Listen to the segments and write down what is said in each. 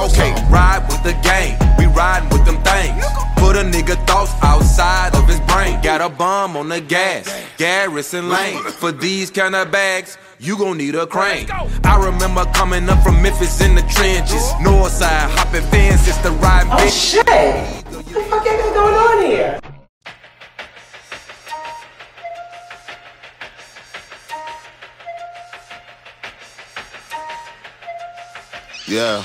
Okay, ride with the gang, we riding with them things. Put a nigga thoughts outside of his brain. Got a bomb on the gas, Garrison Lane. For these kind of bags, you gon' need a crane. I remember coming up from Memphis in the trenches. Northside, hopping fences to ride Oh shit! What the fuck is going on here? Yeah.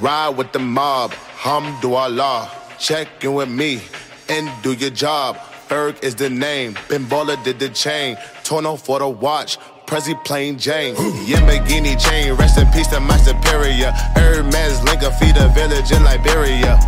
Ride with the mob, hamdulillah. Check in with me and do your job. Ferg is the name, Ben Baller did the chain. Tourneau for the watch, Prezi plain Jane. Yamborghini chain, rest in peace to my superior. Hermes Linka feed a village in Liberia.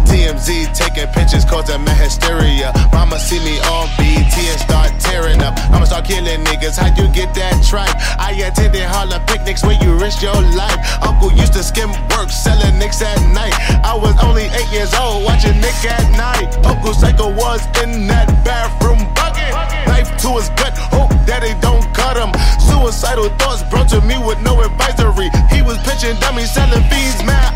TMZ taking pictures causing my hysteria. Mama see me on BT and start tearing up. I'ma start killing niggas. How'd you get that tripe? I attended Harlem picnics where you risk your life. Uncle used to skim work, selling nicks at night. I was only eight years old, watching Nick at Nite. Uncle Psycho was in that bathroom bucket. Knife to his gut, hope they don't cut him. Suicidal thoughts brought to me with no advisory. He was pitching dummies, selling fiends, mad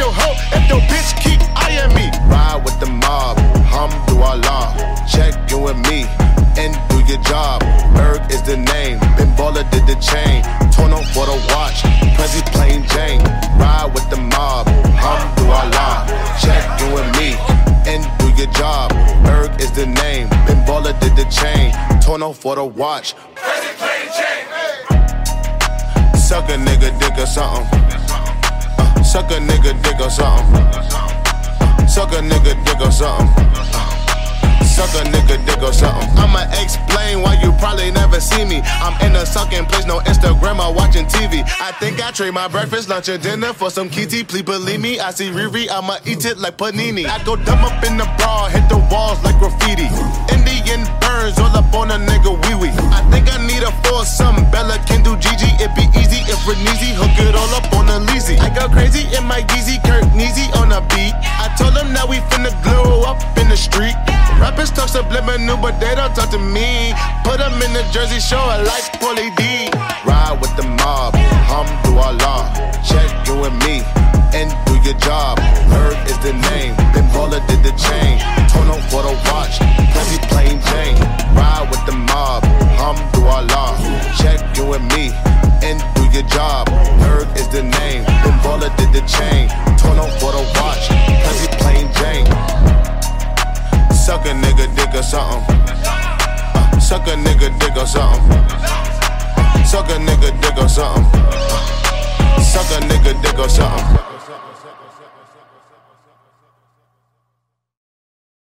your hoe if your bitch keep eyeing me. Ride with the mob, hamdulillah. Check in with me and do your job. Erg is the name, Ben Baller did the chain. Tourneau for the watch, Prezi plain Jane. Ride with the mob, hamdulillah. Check in with me and do your job. Erg is the name, Ben Baller did the chain. Tourneau for the watch. Prezi plain Jane. Suck a nigga dick or something. Suck a nigga dick or something. Suck a nigga dick or something. Suck a nigga dick or something. I'ma explain why you probably never see me. I'm in a sunken place, no Instagram or watching TV. I think I trade my breakfast, lunch, and dinner for some kitty. Please believe me, I see Riri, I'ma eat it like panini. I go dumb up in the bra, On beat. I told them that we finna glow up in the street. Rappers talk subliminal, but they don't talk to me. Put them in the jersey, show it like Pauly D. Ride with the mob, hamdulillah. Check in with me and do your job. Herb is the name, Ben Baller did the chain. Tourneau for the watch, Prezi plain Jane. Ride with the mob, hamdulillah. Check in with me and do your job. Herb is the name, Did the chain. Tourneau for the watch, Prezi plain Jane. Suck a nigga dick or something. Uh, suck a nigga dick or something. Suck a nigga dick or something. Uh, suck a nigga dick or.